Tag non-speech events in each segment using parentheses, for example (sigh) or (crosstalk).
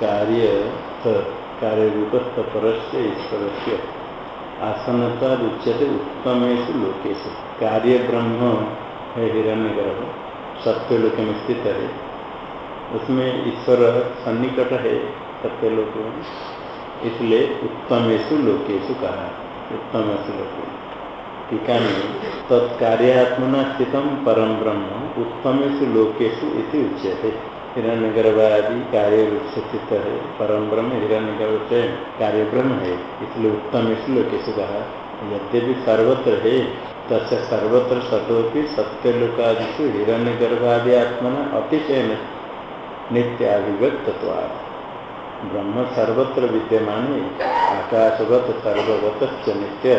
कार्य कार्य रूपस्थ परस्य ईश्वर से आसनता उच्यते उत्तमेश लोकेश कार्य ब्रह्म है हिरण्य गर्भ सत्यलोक में स्थित है। उसमें ईश्वर सन्निकट है सत्यलोक में। इसलिए उत्तमेशु लोकेशु कहा। उत्तमेशु लोके। टीका में तत्कार्यात्मना स्थित परम ब्रह्म उत्तमेशु लोकेशु इति उच्यते। हिरण्य गर्भादि कार्य रूप से स्थित है परम ब्रह्म हिरण्य गर्भ से कार्य ब्रह्म है। इसलिए उत्तम उत्तमेशु लोकेशु कहा, यद्यपि सर्वत्र है, तस्य सर्वत्र सतोपि सत्यलोकादिषु हिरण्य गर्भादि आत्मना अतिशय नित्याभिव्यक्तवाद ब्रह्म सर्वत्र विद्यमान है, आकाशवत सर्वगत नित्य।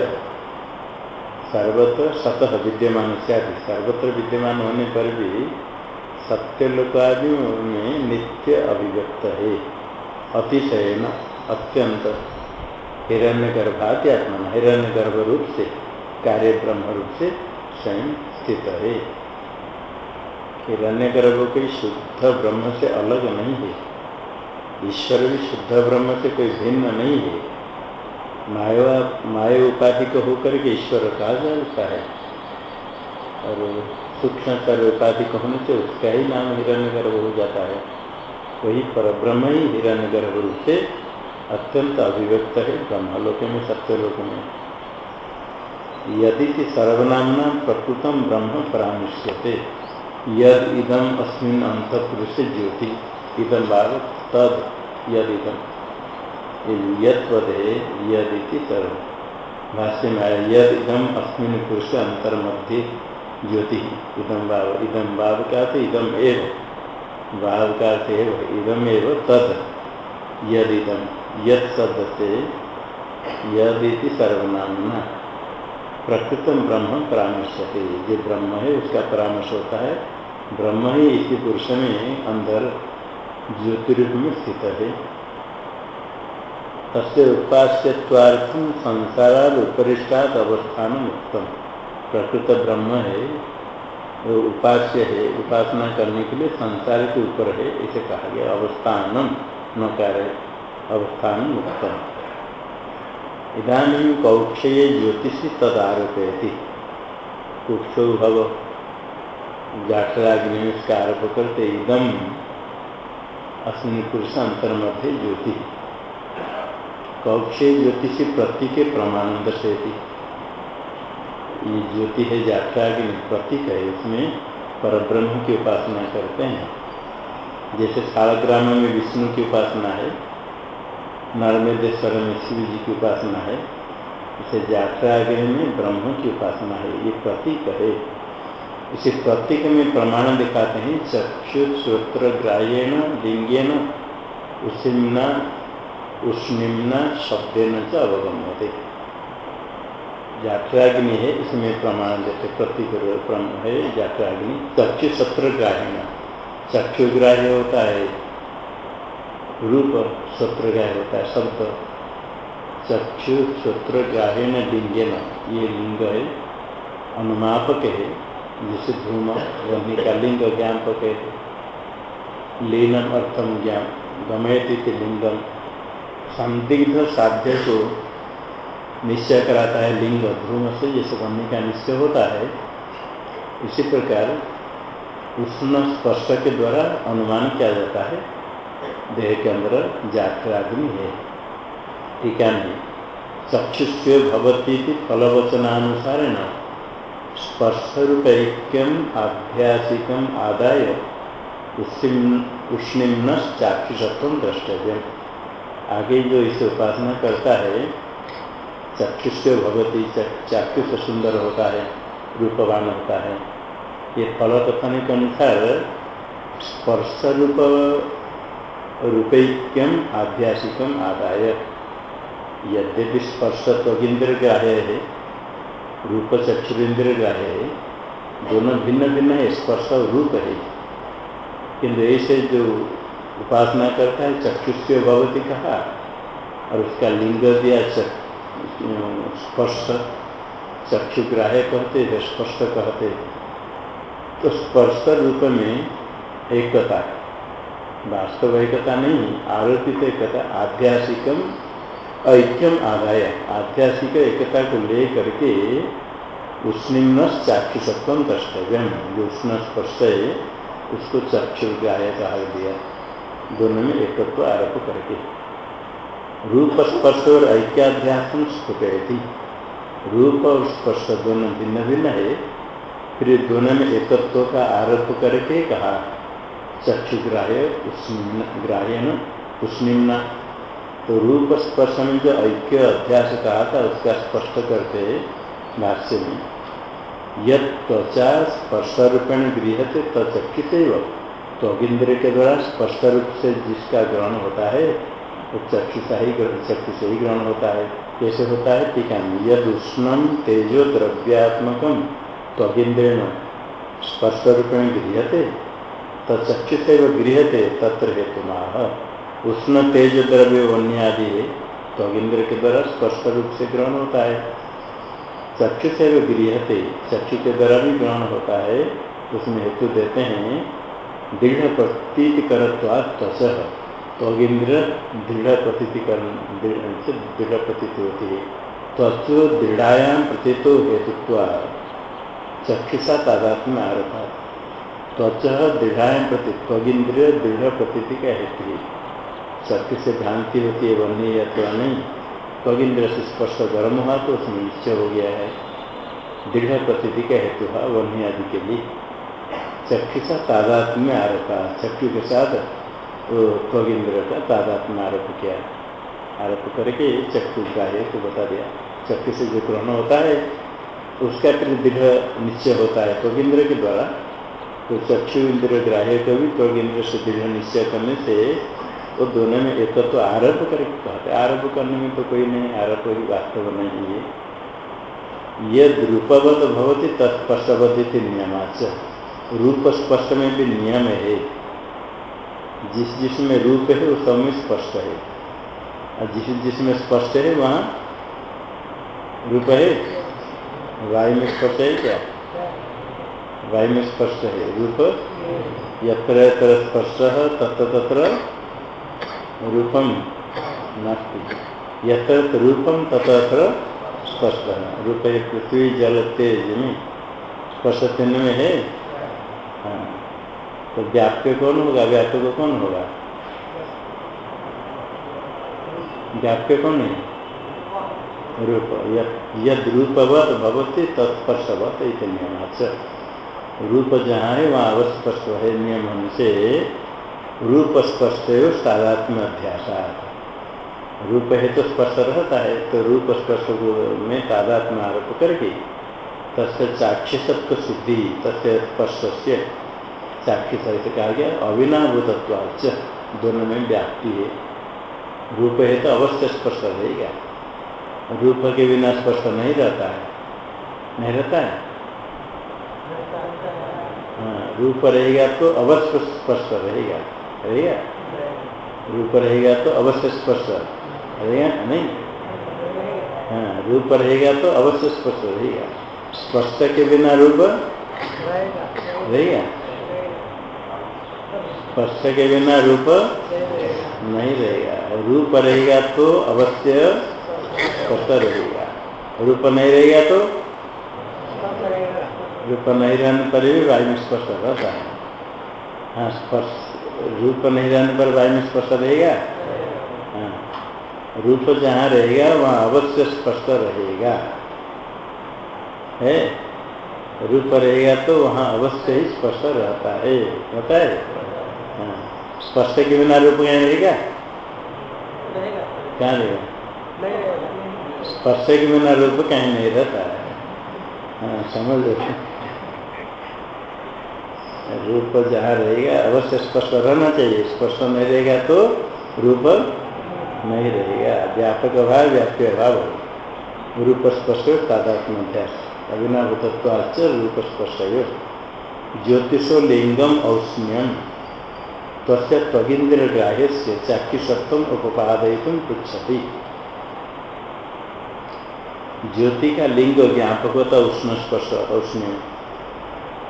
सर्वत्र सतह विद्यमान सर्वत्र विद्यमान होने पर भी सत्यलोकादियों में नित्य अभिव्यक्त है। अतिशय न अत्यंत हिरण्य गर्भात्यात्मा हिरण्य गर्भ रूप से कार्य ब्रह्म रूप से स्वयं स्थित है। हिरण्य गर्भ कोई शुद्ध ब्रह्म से अलग नहीं है। ईश्वर भी शुद्ध ब्रह्म से कोई भिन्न नहीं है। माया माया उपाधि को होकर के ईश्वर कहा जाता है। और सूक्ष्म सर्व उपाधि को होने से उसका ही नाम हिरण्य गर्भ हो जाता है। वही पर ब्रह्म ही हिरण्य गर्भ रूप से अत्यंत अभिव्यक्त है ब्रह्मलोक में, सत्यलोक में। यदि कि सर्वनामना प्रकृतम ब्रह्म परामृश्यते। यद इदम अस्मिन अंतपुरुष ज्योति। इदम बाल तद यद इदम यदे यदि सर्व। भाष्य में आया, यद इदम अस्मिन पुरुष अंतर्मध्ये ज्योति। इदम भाव इदम भाव का थे इदम एव। भाव का थे इदम एव तद। यद इदम यद शब्द से यदि सर्वनामना। प्रकृतम ब्रह्म परामर्शते। जो ब्रह्म है, उसका परामर्श होता है। ब्रह्म ही इसी पुरुष में अंदर ज्योतिरूप में स्थित है। तस्य उपास्यत्वार्थम संसाराद उपरिष्टात अवस्थान उत्तम प्रकृत ब्रह्म है, वो उपास्य है, उपासना करने के लिए संसार के ऊपर है, इसे कहा गया अवस्थानम न कार्य अवस्थान उत्तम इधानी कौक्षय ज्योतिषी तद आरोपयती कुक्षो भव। जाठराग्नि में इसका आरोप करते इदम अस्मिन पुरुष अंतर्मध्ये ज्योति। कौक्षय ज्योतिषी प्रतीक प्रमाण दर्शयती ये ज्योति है जाठराग्नि प्रतीक है, इसमें परब्रह्म की उपासना करते हैं। जैसे शालग्राम में विष्णु की उपासना है नर्मदेश्वर में शिव जी की उपासना है, इसे जात्राग्रह में ब्रह्म की उपासना है, ये प्रतीक है। इसे प्रतीक में प्रमाण दिखाते हैं, चक्षु, श्रोत्र, ग्राह्यण लिंगेन उष्णा उष्णिम्ना शब्देन च अवगम होते जात्राग्नि है, इसमें प्रमाण देते प्रतीक है, जात्राग्नि। चक्षु सत्र ग्राह्यण चक्षुग्राह्य होता है, रूप सत्रग्राह्य होता है शब्द चक्षु सत्रग्राह्यण लिंगेन, ये लिंग है, अनुमापक है, जिसे धूम वन्य का लिंग, ज्ञापक है। लीनम अर्थम ज्ञान, गमयती लिंगम। संदिग्ध साध्य को निश्चय कराता है, लिंग ध्रुव से जैसे वन्य का निश्चय होता है। इसी प्रकार उष्ण स्पर्श के द्वारा अनुमान किया जाता है, देह के अंदर जात्राग्नि है। टीका नहीं चक्षुष्य भवती फलवचनानुसार न स्पर्श रूपैक्यम आध्यासिकम आदाय उष्णिम्न चाक्षुषत्व द्रष्टव्य आगे जो इसे उपासना करता है चक्षुष्य भगवती चाक्षुष सुंदर होता है, रूपवान होता है। ये फल कथन के अनुसार स्पर्श रूप रूपैक्यम आध्यासिकम आदाय। यद्यपि स्पर्श त्वगिंद्र ग्राह्य है रूप चक्षुरेन्द्र ग्राह्य है, दोनों भिन्न भिन्न है, स्पर्श और रूप है। किंतु ऐसे जो उपासना करता है, चक्षुष्य भगवती कहा? और उसका लिंग दिया स्पर्श चक्षुग्राह्य कहते हैं, स्पर्श कहते तो स्पर्श रूप में एकता वास्तव एकता नहीं आरोपित एकता, आध्यासिकम ऐक्यम आदाय। आध्यासिक एकता को ले करके उष्णिम्न चाक्षुषत्व द्रष्टव्य। जो उष्ण स्पर्श है, उसको चक्षु गाय कहा दिया दोनों में एकत्व आरोप करके। रूप स्पर्श और ऐक्याध्यास थी रूप और स्पर्श दोनों भिन्न भिन्न है, फिर दोनों में एकत्व का आरोप करके कहा चक्षुग्राह्य ग्राह्य ग्राह्य न उष्णिम्ना। तो रूप स्पर्श में जो ऐक्य अध्यास कहा था, उसका स्पष्ट करते भाष्य में यद त्वचा स्पर्श रूपेण गृहते तचक्षित तो अगिंद्र के द्वारा स्पर्श रूप से जिसका ग्रहण होता है वो चक्षुषा ही चक्षु से ही ग्रहण होता है। कैसे होता है? टीका यद उष्णम तेजो द्रव्यात्मक त्वगिंद्रेण स्पर्श रूपेण गृहते तचक्षुष गृहते तत्र हेतु उष्ण तेज द्रव्य वन्य आदि त्वगिंद्र के द्वारा स्पर्श रूप से ग्रहण होता है। चक्षु से गृहते चक्षु के द्वारा भी ग्रहण होता है। उसमें हेतु देते हैं दृढ़ प्रतीत करत्वाद त्वच। त्वगिंद्र दृढ़ प्रतीतिकरण से दृढ़ प्रतीत होती है त्वच दृढ़ायाम प्रतीतो हेतुत्व चक्षुषा तादात्म्य आरोपा त्वच दृढ़ायाम प्रति त्वगिंद्र दृढ़ प्रतीति का हेतु। है चक्षु से भ्रांति होती है, वन्य या तो नहीं। त्वगिंद्र से स्पर्श गर्म हुआ तो उसमें निश्चय हो गया है। दृढ़ प्रतीति का हेतु हुआ वन्य आदि के लिए। चक्षुषा तादात्म्य आरोप चक्षु के साथ वो त्वगिंद्र का तादात्म्य आरोप किया आरोप करके चक्षु का हेतु बता दिया चक्षु से जो ग्रहण होता है, उसका फिर दृढ़ निश्चय होता है। त्वगिंद्र के द्वारा तो चक्षु इंद्र ग्राह्य को भी त्वगिंद्र से दृढ़ निश्चय करने से, वो दोनों में एक तो आरोप करके कहते आरोप करने में तो कोई नहीं आरोप ही वास्तव नहीं है। ये रूपवत भवती तत्स्पर्शवती नियमाच। रूप स्पष्ट में भी नियम है। जिस जिसमें रूप है वो सब में स्पष्ट है। और जिस जिसमें स्पष्ट है, वहाँ रूप है। वायु में स्पष्ट है क्या? वायु में स्पष्ट है। रूप? यत्र यत्र स्पर्श तत्र तत्र रूपम नास्ती। यत्र रूपम, तत्र स्पष्ट रूप है पृथ्वी, जल, तेज में स्पर्श चिन्ह में है? हाँ। तो व्याप्य कौन होगा? व्यापक कौन होगा? व्याप्य कौन है? रूप। यद रूपवत भवती तत्स्पर्शवत इत नियम रूप जहाँ है, वहाँ अवश्य स्पर्श है। नियम से रूप स्पर्श साधात्म अध्यास। रूप है तो स्पर्श रहता है तो रूप स्पर्श में तादात्म आरोप करके तस्य चाक्षुषत्व सिद्धि, तस्य स्पर्श से चाक्षुष ऐसे कहा गया? अविनाभूतत्वाच दोनों में व्याप्ति है। रूप है तो अवश्य स्पर्श रहेगा रूप के बिना स्पर्श नहीं रहता है। नहीं रहता है? हाँ रूप रहेगा तो अवश्य स्पर्श रहेगा। रहेगा? रूप रहेगा तो अवश्य स्पर्श। रहेगा नहीं? हाँ रूप रहेगा तो अवश्य स्पर्श रहेगा। स्पर्श के बिना रूप? रहेगा। स्पर्श के बिना रूप नहीं रहेगा। रूप रहेगा तो अवश्य स्पर्श रहेगा। रूप नहीं रहेगा तो रूप नहीं रहने पर भी वायु में स्पर्श रहता है। हाँ स्पर्श रूप नहीं रहने पर वायु में स्पर्श रहेगा? हाँ रूप जहाँ रहेगा, वहाँ अवश्य स्पर्श रहेगा। है? रूप रहेगा तो वहाँ अवश्य ही स्पष्ट रहता है। है हाँ स्पष्ट के बिना रूप कहीं रहेगा। क्या रहेगा? स्पर्श के बिना रूप कहीं नहीं रहता है। हाँ समझ लो। रूप जहाँ रहेगा अवश्य स्पर्श रहना चाहिए। स्पर्श नहीं रहेगा तो रूप नहीं रहेगा। व्यापक अभाव व्याप्य अभाव रूप स्पर्श तादात्म तत्व अभिनाभूतत्वाच रूप स्पर्श ज्योतिषो लिंगम औष्ण्यम। तस्य से चाक्षुषत्व उपादयितुम पृछति ज्योति का लिंग ज्ञापक होता उष्ण। स्पर्श औष्ण्य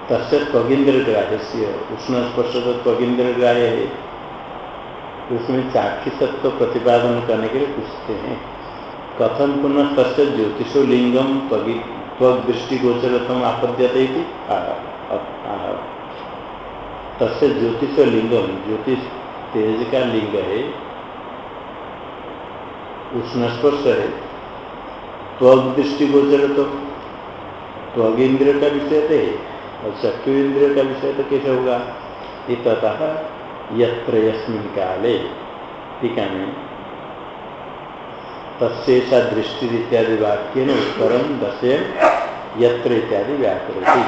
तस्य ग्राह्य से उष्ण स्पर्श तो त्वगिंद्र ग्राह्य है उसमें चाक्षुषत्व प्रतिपादन करने के लिए पूछते हैं। कथम पुनः तस् ज्योतिषो लिंगम त्वग दृष्टिगोचरतम आपद्यते तस् ज्योतिष लिंगम ज्योतिष तेज का लिंग है उष्ण स्पर्श है। त्वग दृष्टिगोचर तो त्वग इंद्र का विषय तो है, और चक्षु इंद्र का? विषय तो कैसे होगा ततः यत्र यस्मिन काले, टीका में तस्ेषा दृष्टि इत्यादि वाक्य न उत्तर दशे यत्र इत्यादि व्याकरती।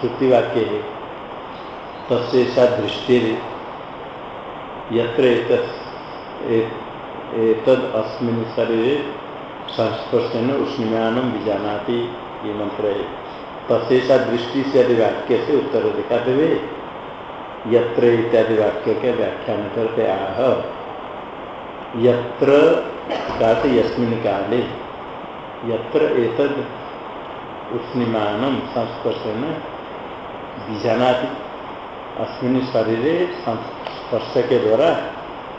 श्रुति वाक्य है। तस्ेषा दृष्टि यत्र शरीर संस्पर्शन उष्णमान बीजानाति ये मंत्र है तस्ेषा दृष्टि से यदि वाक्य से उत्तर दिखाते हुए यत्र इत्यादि वाक्य के व्याख्यान करते आह। यत्र यस्मिन काले, यत्र एतद उष्णिमान संस्पर्शन बीजानाति अस्मिन शरीर स्पर्श के द्वारा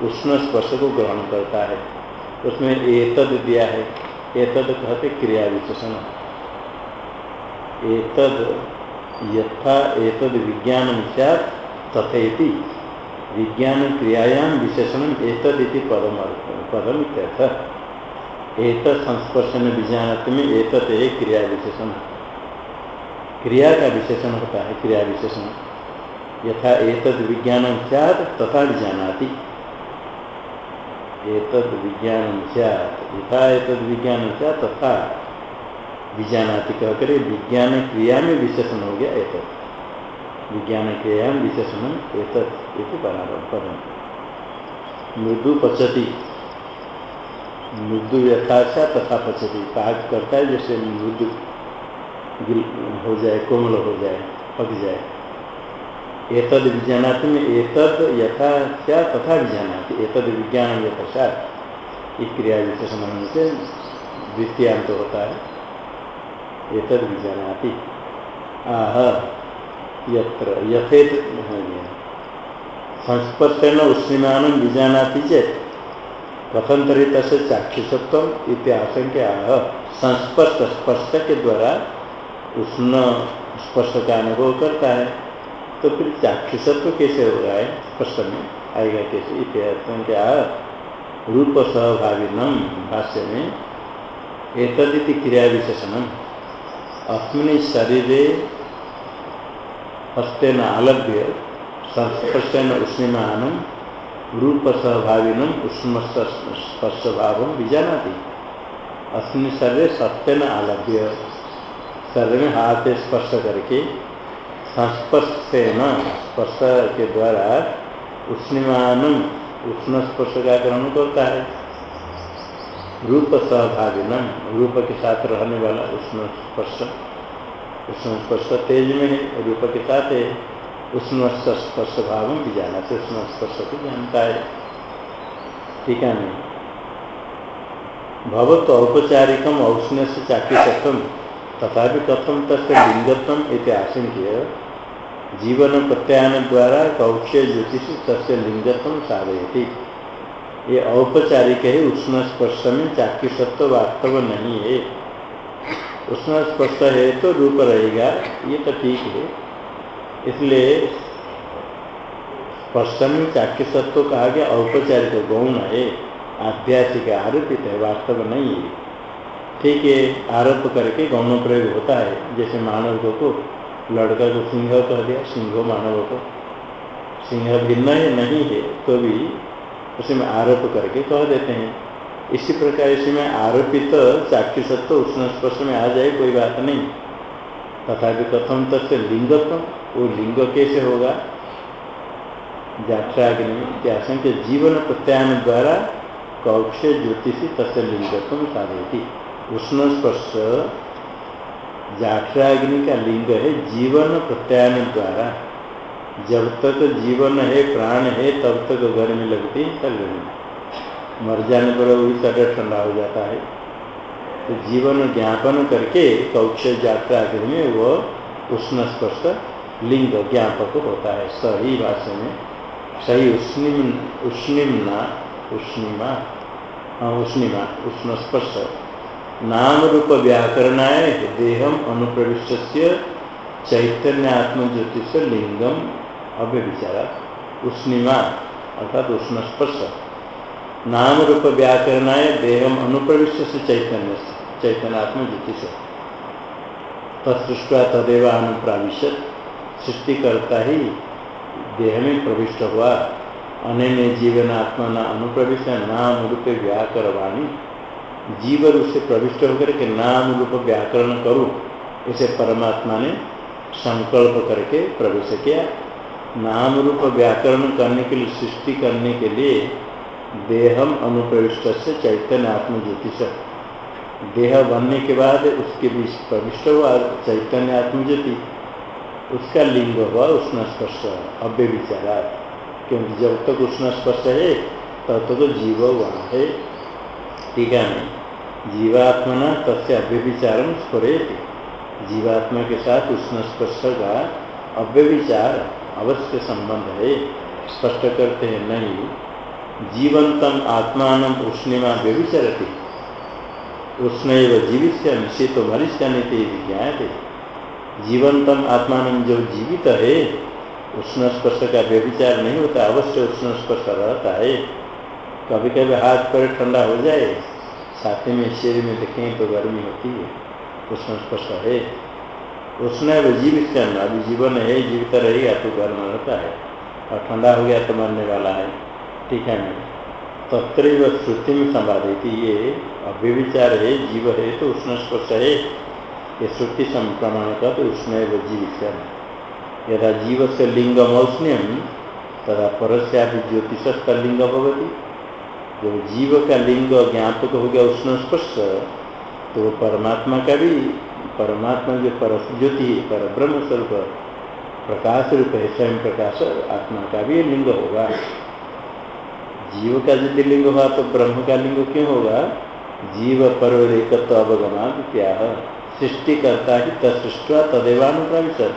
उष्ण स्पर्श को ग्रहण करता है। उसमें एतद दिया है। एतद कहते क्रिया विशेषण। एतद यथा एतद विज्ञान सैत तथेति विज्ञान क्रियायाम विशेषण एतदिति पदम पदम एक संस्पर्शन बीजानत में एक क्रिया विशेषण। क्रिया का विशेषण होता है, क्रिया विशेषण। यथा एतद विज्ञान सैत तथा बीजानाति एतद विज्ञान सैत यथा एतद विज्ञान सैत तथा बीजानाति कहकर विज्ञान क्रिया में विशेषण हो गया एतद। विज्ञान क्रिया में विशेषण एक पदम मृदु पचती। मृदु यथाशा तथा पचती। पाक करता है जैसे मृदु हो जाए, कोमल हो जाए, पक जाए। एतद विज्ञानात् में एतद यथा क्या तथा विज्ञानाति एतद विज्ञान यथाशात इस क्रिया विशेषण होने से द्वितीयांत तो होता है। एतद विज्ञानाति आह, यत्र यथेत संस्पर्शन उष्णीमान बीजानाति चेत कथन तरी तसे चाक्षुषत्व इत्याशंक्या संस्पर्श स्पर्श के द्वारा उष्ण स्पर्श का अनुभव करता है। तो फिर चाक्षुषत्व कैसे हो रहा है? स्पर्श में आएगा कैसे? इत्याशंक्या रूप सहभागिनम भाष्य में, एतदिति क्रिया विशेषण अस्मिन शरीर हस्तेन आलभ्य, संस्पर्शन उष्णीमान रूप सहभागिनम उष्म स्पर्श भाव बीजानाति अस्मिन शरीर सत्यन आलभ्य, शरीर में हाथ स्पर्श करके संस्पर्शन स्पर्श के द्वारा उष्णीमान उष्ण स्पर्श का ग्रहण करता है। रूप सहभागिनम रूप के साथ रहने वाला उष्ण स्पर्श उसमें स्पर्श तेज में है रूप के साथ है। उसमें स्पर्श भाव भी जाना से उसमें स्पर्श को जानता है। ठीक है नहीं भवत औपचारिकम औष्ण्य से चाकृतत्व तथा कथम तस्य लिंगत्व इति जीवन प्रत्यायन द्वारा कौक्ष्य ज्योतिष तस्य लिंगत्व साधयती। ये औपचारिक है, उष्ण स्पर्श में चाकृतत्व वास्तव नहीं है। उसमें स्पष्ट है तो रूप रहेगा, ये तो ठीक है। इसलिए स्पर्शन चाक्य सत्व कहा गया औपचारिक गौण है आध्यासिक आरोपित है, वास्तव नहीं है। ठीक है, आरोप करके गौण प्रयोग होता है, जैसे मानव को लड़का को सिंह कह दिया, सिंह मानव को। सिंह भिन्न है, नहीं है तो भी उसमें आरोप करके कह देते हैं। इसी प्रकार इसमें आरोपित तो चाक्षुषत्व उष्ण स्पर्श में आ जाए, कोई बात नहीं। तथापि कथम तत्व लिंगत्व, वो लिंग कैसे होगा? जात्राग्नि के जीवन प्रत्यायन द्वारा कौक्ष ज्योतिषी तस्य लिंगत्व साधयती। उष्ण स्पर्श जात्राग्नि का लिंग है, जीवन प्रत्यायन द्वारा। जब तक जीवन है, प्राण है, तब तक गर्मी लगती तब गर्मी मर जाने पर वही शरीर ठंडा हो जाता है। तो जीवन ज्ञापन करके कौक्ष यात्रा में वह उष्ण स्पर्श लिंग ज्ञापक होता है। सही भाषा में, सही उष्णिम उष्णिमना उष्णिमा हाँ उष्णिमा, उष्ण स्पर्श। नाम रूप व्याकरणाय देहम अनुप्रविष्ट चैतन्य आत्मज्योतिष लिंगम अव्यविचारा उष्णिमा, अर्थात उष्ण स्पर्श नाम रूप व्याकरणाय देहम अनुप्रविष्ट से चैतन्य चैतन्य आत्मज्योतिष तत्सृष्टा तदेव अनुप्राविशत सृष्टि करता ही देह में प्रविष्ट हुआ। अन्य जीवन आत्मा न अनुप्रविष्ट नाम रूप व्याकर वाणी जीव रूप से प्रविष्ट होकर के नाम रूप व्याकरण करूँ इसे परमात्मा ने संकल्प करके प्रवेश किया। नाम रूप व्याकरण करने के लिए, सृष्टि करने के लिए देहम अनुप्रविष्ट से चैतन्य आत्म ज्योतिष देह बनने के बाद उसके बीच प्रविष्ट हुआ चैतन्य आत्मज्योति। उसका लिंग हुआ उष्ण स्पर्श अव्य विचारा क्योंकि जब तक उष्ण स्पर्श है, तब तक तो जीव वहाँ है। ठीक है जीवात्मना तस्य अव्यभिचारम स्फुरे जीवात्मा के साथ उष्ण स्पर्श का अव्यभिचार अवश्य संबंध है। स्पष्ट करते हैं, नहीं, जीवंतम आत्मान उष्णिमा व्यभिचरती। उष्ण जीवित से तो मरिष्य नहीं थे जीवंतम आत्मान जो जीवित है, उष्ण स्पर्श का व्यभिचार नहीं होता, अवश्य उष्ण स्पर्श रहता है। कभी कभी हाथ पर ठंडा हो जाए, साथ में शरीर में देखें तो गर्मी होती है उष्ण स्पर्श है उष्ण वो जीवित करना अभी जीवन है, जीवित रहेगा तो गर्म रहता है। और ठंडा हो गया तो मरने वाला है। ठीक है नहीं तत्र श्रुति में संवादी थी ये अव्यविचार है, जीव है तो उष्ण स्पर्श है ये श्रुति प्रमाण का तो उष्ण व जीवित यदा जीव से लिंगम औष्ण्यम तदा परस्या ज्योतिष लिंग भवती। जब जीव का लिंग ज्ञापक हो गया उष्ण स्पर्श तो परमात्मा का भी, परमात्मा जो पर ज्योति पर ब्रह्म स्वरूप, प्रकाश रूप है, स्वयं प्रकाश, आत्मा का भी लिंग होगा। जीव का यदि लिंग हुआ तो ब्रह्म का लिंग क्यों होगा? जीव पर एकत्व अवगमा क्या सृष्टि करता ही तत्सृष्टा तदेवानुप्रविशत।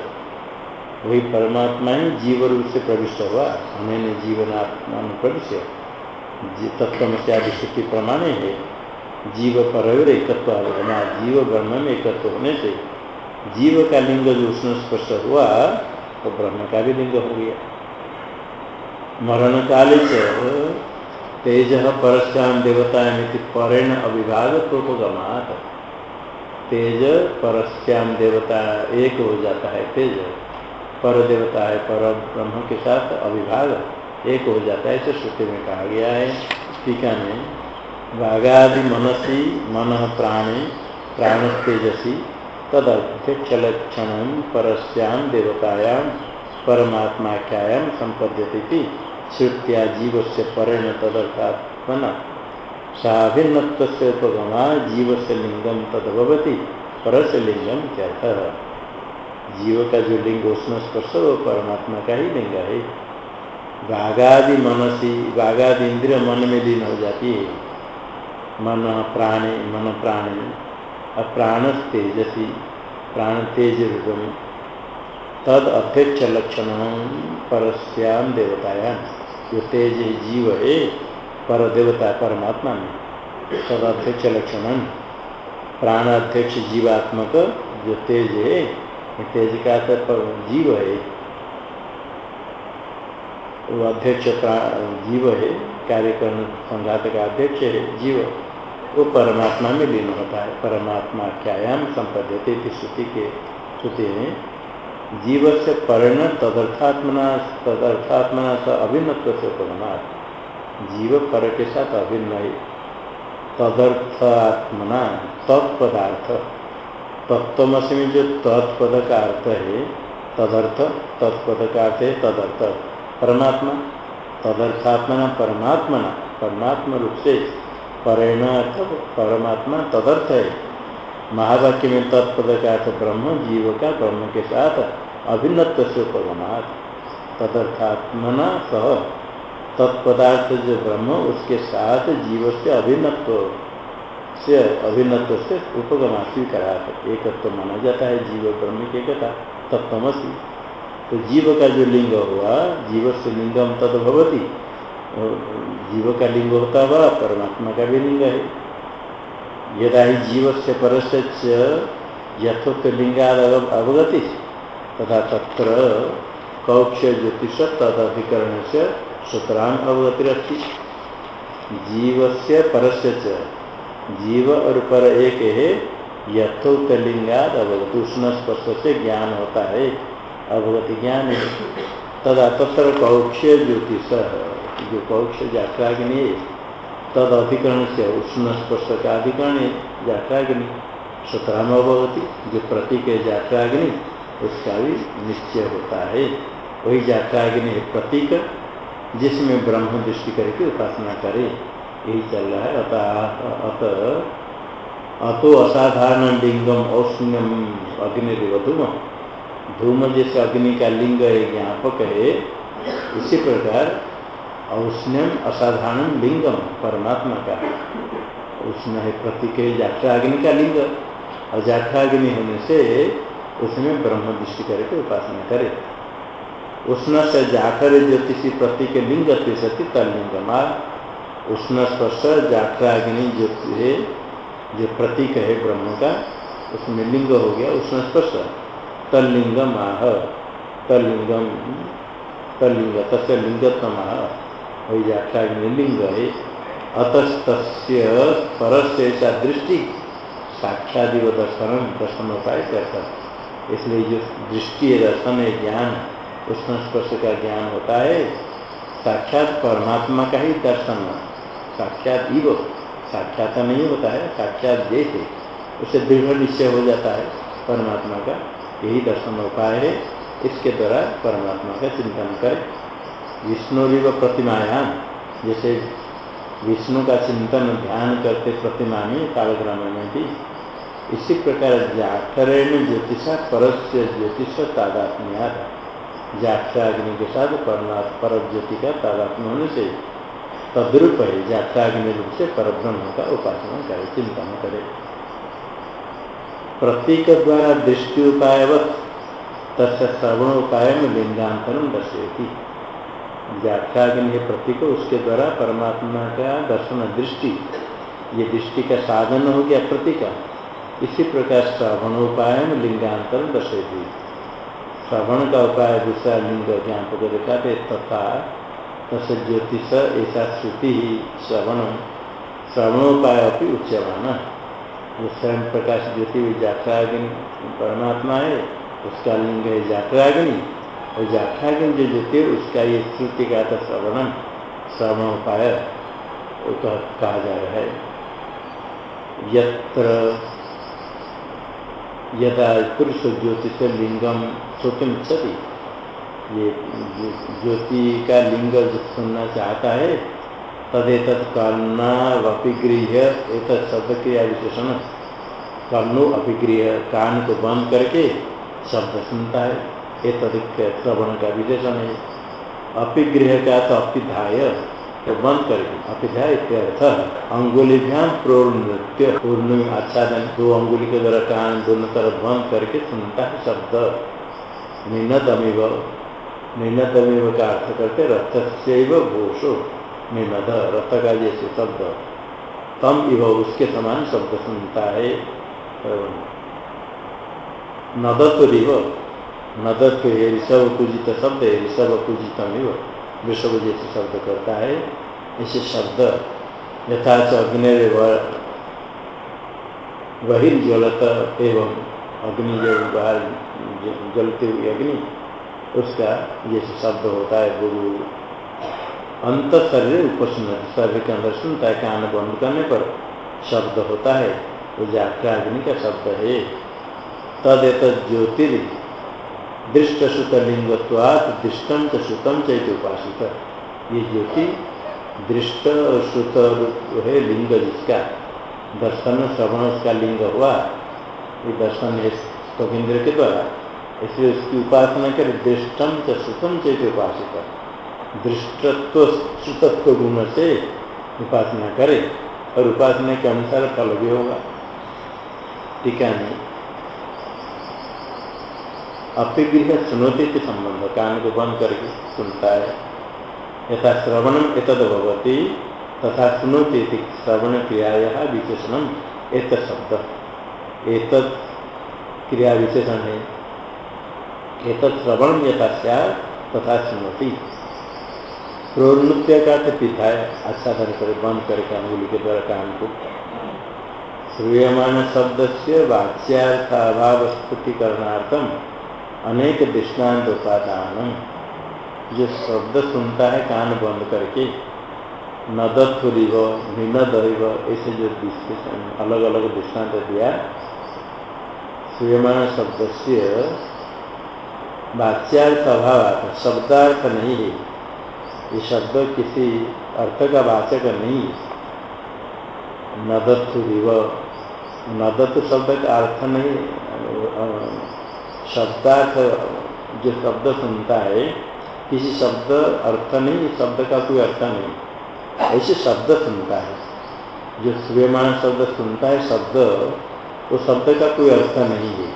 वही परमात्मा ही जीव रूप से प्रविष्ट हुआ उन्होंने जीवन आत्मा प्रविष्ट तत्व से प्रमाण है। जीव पर एकत्व अवगमा जीव ब्रह्म में एकत्व होने से जीव का लिंग जो उष्ण स्पर्श हुआ तो ब्रह्म का भी लिंग हो गया। मरण काले से तेज परस्याम देवतायामिति परेण अविभाग प्रोपगमात तेज परस्याम देवता एक हो जाता है तेज। पर देवता है, पर ब्रह्म के साथ अविभाग। एक हो जाता है ऐसे श्रुति में कहा गया है। टीका में भागादि मनसी मन प्राणे, प्राणस्तेजसी तदध्यक्षलक्षण परस्याम देवतायां, परमात्माख्यायां संपद्यते श्रुत्या जीव से परेण तदर्थात्मना। साभिन्न से उपगमा जीव से लिंगम तदवती परस लिंगम क्या जीव का जो लिंग उष्ण स्पर्श वो परमात्मा का ही लिंग है। बाघादि मनसी बाघादि इंद्रिय मन में लीन हो जाती है। मन, प्राणी मन, प्राणी अप्राण तेजसी, प्राण तेज रूपम। तद अध्यक्ष लक्षण परस्याम देवतायाम। जो तेज जीव है, पर देवता परमात्मा में। तद अध्यक्ष लक्षण प्राण अध्यक्ष जीवात्मक, जो तेज है तेज का तो जीव है। वो अध्यक्ष जीव है, कार्यक्रम संघात का अध्यक्ष है, जीव। वो परमात्मा में लीन होता है, परमात्मा क्यायाम संपद्यते श्रुति के श्रुति में जीव से पर्ण तदर्थात्मना तदर्थात्मना से अभिन्नत्व से उपगमात जीव पर के साथ अभिन्न है। तदर्थात्मना, तत्पदार्थ। तत्वमसी में जो तत्पद का अर्थ है, तदर्थ, तत्पद का अर्थ है तदर्थ। परमात्मा, तदर्थात्मना, परमात्मना, परमात्मा रूप से परेण परमात्मा तदर्थ। है महावाक्य में तत्पद का अर्थ ब्रह्म जीव का ब्रह्म के साथ अभिन्नत्व से उपगमात तदर्थात्मना सह तत्पदार्थ जो ब्रह्म, उसके साथ जीव से अभिन्नत्व से अभिन्नत्व से उपगमा स्वीकारा एकत्व माना जाता है जीव ब्रह्म के कथा तत्वमसी तो जीव का जो लिंग हुआ, जीव से लिंगम तद भवती। जीव का लिंग होता हुआ परमात्मा का भी लिंग है। यदा ही जीव से परस्य यथोक्त लिंगाद अवगति, तथा तत्र कौक्ष ज्योतिष तदधिकरण से सूत्रान अवगतिरस्ती। जीव से परस्य जीव और पर एक है, यथोक्त लिंगाद अवगत उष्ण स्पर्श से ज्ञान होता है। अवगति ज्ञान। है तदा तत्र कौक्ष ज्योतिष, जो कौक्ष जात्राग्नि तद अधिकरण से उष्ण स्पर्श का अधिकरण जात्राग्नि, सुतराम अवगति जो प्रतीक है जात्राग्नि उसका भी निश्चय होता है। वही जात्राग्नि है प्रतीक, जिसमें ब्रह्म दृष्टि करके उपासना करे। यही चल रहा है। अतः, अत, अतो असाधारण लिंगम औष्ण्यम अग्निवधूम धूम जैसे अग्नि का लिंग है, ज्ञापक है, इसी प्रकार औष्ण्यम असाधारण लिंगम, परमात्मा का। उष्ण है प्रतीक जात्राग्नि का लिंग। और जात्राग्नि होने से उसमें ब्रह्म दृष्टि करके उपासना करे। उष्ण से जाठर ज्योतिषी प्रतीक लिंग सती तलिंगमा उष्ण स्पर्श जाठराग्नि ज्योति जो प्रतीक है ब्रह्म का, उसमें लिंग हो गया उष्ण स्पर्श। तलिंगम आह तलिंगम तलिंग तस् लिंगतम आह वही व्याख्या लिंग है। अतस्त परस्य ऐसा दृष्टि, साक्षादिव दर्शन दर्शन उपाय करता इसलिए जो दृष्टि दर्शन है, ज्ञान, उसमें स्पर्श का ज्ञान होता है। साक्षात परमात्मा का ही दर्शन साक्षात इव साक्षात नहीं होता है, साक्षात जैसे उसे दृढ़ निश्चय हो जाता है परमात्मा का। यही दर्शन उपाय है। इसके द्वारा परमात्मा का चिंतन करें। विष्णुरिव प्रतिमायाम जैसे विष्णु का चिंतन ध्यान करते प्रतिमा में, कालग्राम में भी, इसी प्रकार जाठरेण ज्योतिषा, परस्य ज्योतिष तादात्म्या जाक्षाग्नि के साथ पर ज्योति का तादात्म्य होने से तद्रूप है। जाक्षाग्नि रूप से परब्रह्म का उपासना करे, चिंतन करे। प्रतीक द्वारा दृष्टि तस्य श्रवण उपाय में लिंगांतरम दर्शेती व्याख्याग्नि है प्रतीक, उसके द्वारा परमात्मा का दर्शन दृष्टि, ये दृष्टि का साधन हो गया प्रतीक, इसी प्रकार श्रवणोपाय में लिंगांतर दर्शेगी श्रवण का उपाय दूसरा लिंग ज्ञापक दिखाते, तथा तस ज्योतिष, ऐसा श्रुति ही श्रवण श्रवणोपाय अपनी उच्चमान जो स्वयं प्रकाश ज्योति जात्राग्नि परमात्मा है, उसका लिंग है जात्राग्नि और जात्राग्नि जो ज्योति उसका ये श्रुति का था श्रवण श्रवण उपाय कहा जा रहा है। यत्र, यदा पुरुष ज्योतिष लिंगम श्रोतुम इच्छति। ये ज्योति का लिंग जो सुनना चाहता है तदेत कर्णा एक शब्द क्रिया विशेषण कर्णो अपिगृह कान को बंद करके शब्द सुनता है। एक तदिक श्रवण का विशेषण है। अपिगृह का तो अपिधाय तो बंद करके। अपिधाय अर्थ अंगुलिभ्याम प्रोर नृत्य पूर्ण आच्छादन, दो अंगुली के द्वारा कान दोनों तरफ़ बंद करके सुनता है शब्द। निनदमिव निनदमिव का अर्थ करते रथ से घोषो। निनद रथ का जैसे शब्द। तम इव, उसके समान शब्द सुनता है। नदत्व नदत ये ऋषभ पूजित शब्द है ऋषभ पूजितम ऋषभ जैसे शब्द करता है। ऐसे शब्द यथाच अग्नि बहिर्ज्वलत एवं अग्नि जो बाहर जलती हुई अग्नि, उसका जैसे शब्द होता है, गुरु। अंत शरीर उपस्न शरीर के अंदर सुनता है, कान बंद करने पर शब्द होता है। वो जात्रा अग्नि का शब्द है। तदेत ज्योतिर् दृष्ट सुत लिंगत्वात दृष्टम च श्रुतम चैत उपासित। ये ज्योति दृष्ट और श्रुत है, लिंग जिसका दर्शन, श्रवण उसका लिंग हुआ, ये दर्शन है स्वगिंद्र के द्वारा। इसलिए उसकी उपासना कर दृष्टम च श्रुतम चैत उपासित। दृष्टत्व श्रुतत्व गुण से उपासना करे और उपासना के अनुसार फल भी होगा। टीका नहीं अपिगृह सुनोती के संबंध कान को बंद करके सुनता है। यथा श्रवणम एतद भवती, तथा सुनोती श्रवण क्रियाया विशेषण एक शब्द। एक क्रिया विशेषण है एक श्रवण यथा तथा सुनोती। प्रोन्नत्य का तो पिता है। ढंग कर, बंद करके अंगुली के द्वारा कान को। श्रूयमान शब्द से वाच्यार्थाभाव स्फुटीकरणार्थम अनेक दृष्टांत उपादान जो शब्द सुनता है, कान बंद करके, नदत्वरिव निनदैव ऐसे जो अलग अलग दृष्टांत दिया। श्रूयमान शब्द से वाच्यार्थ अभाव शब्दार्थ नहीं है। ये शब्द किसी अर्थ का वाचक नहीं है। नदत्वरिव नदत्व शब्द का अर्थ नहीं शब्दार्थ जो शब्द सुनता है, किसी शब्द अर्थ नहीं, शब्द का कोई अर्थ नहीं। ऐसे शब्द सुनता है। जो श्रेयमाण शब्द सुनता है, शब्द, वो शब्द का कोई अर्थ नहीं है।